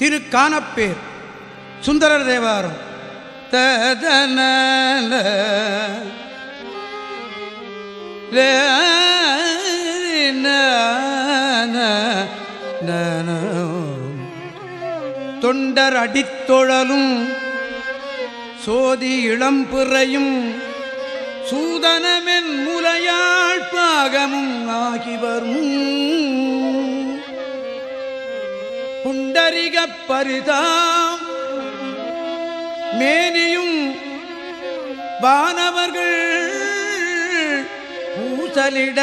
திரு காணப்பேர் சுந்தரர் தேவாரம். ததன தொண்டர் அடித்தொழலும் சோதி இளம்பிறையும் சூதனமென் முலையாள் பாகமும் ஆகி வரும் புண்டரிகப் பரிதாம் மேனியும் வானவர்கள் பூசலிட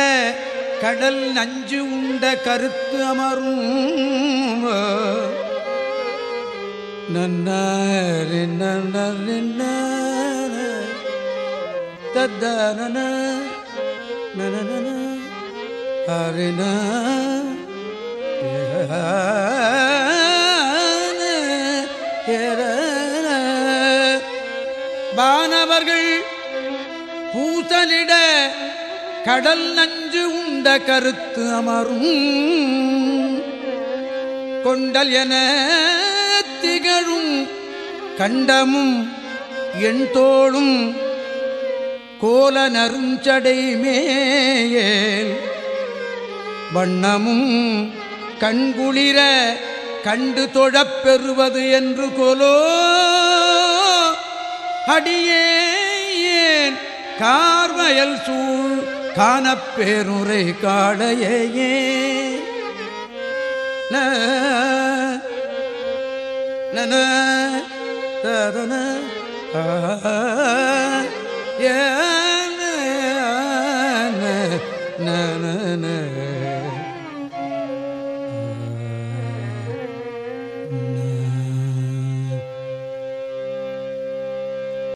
கடல் நஞ்சு உண்ட கருத்து அமரும் நன்னாரி நன்னாரி தத்தன நனன ஹரினா வானவர்கள் பூசலிட கடல் நஞ்சு உண்ட கருத்து அமரும். கொண்டல் என திகழும் கண்டமும் என் தோளும் கோல நருஞ்சடை மேயேல் வண்ணமும் கண்குளிர கண்டு தொழப்பெறுவது என்று கொலோ அடியேன் கார்வயல் சூழ் காணப்பேருரை காடையே நன ததன ஏன? நன